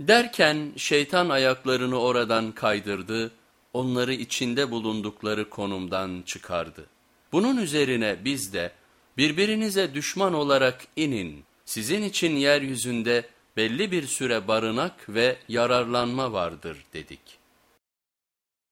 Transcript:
Derken şeytan ayaklarını oradan kaydırdı, onları içinde bulundukları konumdan çıkardı. Bunun üzerine biz de birbirinize düşman olarak inin, sizin için yeryüzünde belli bir süre barınak ve yararlanma vardır dedik.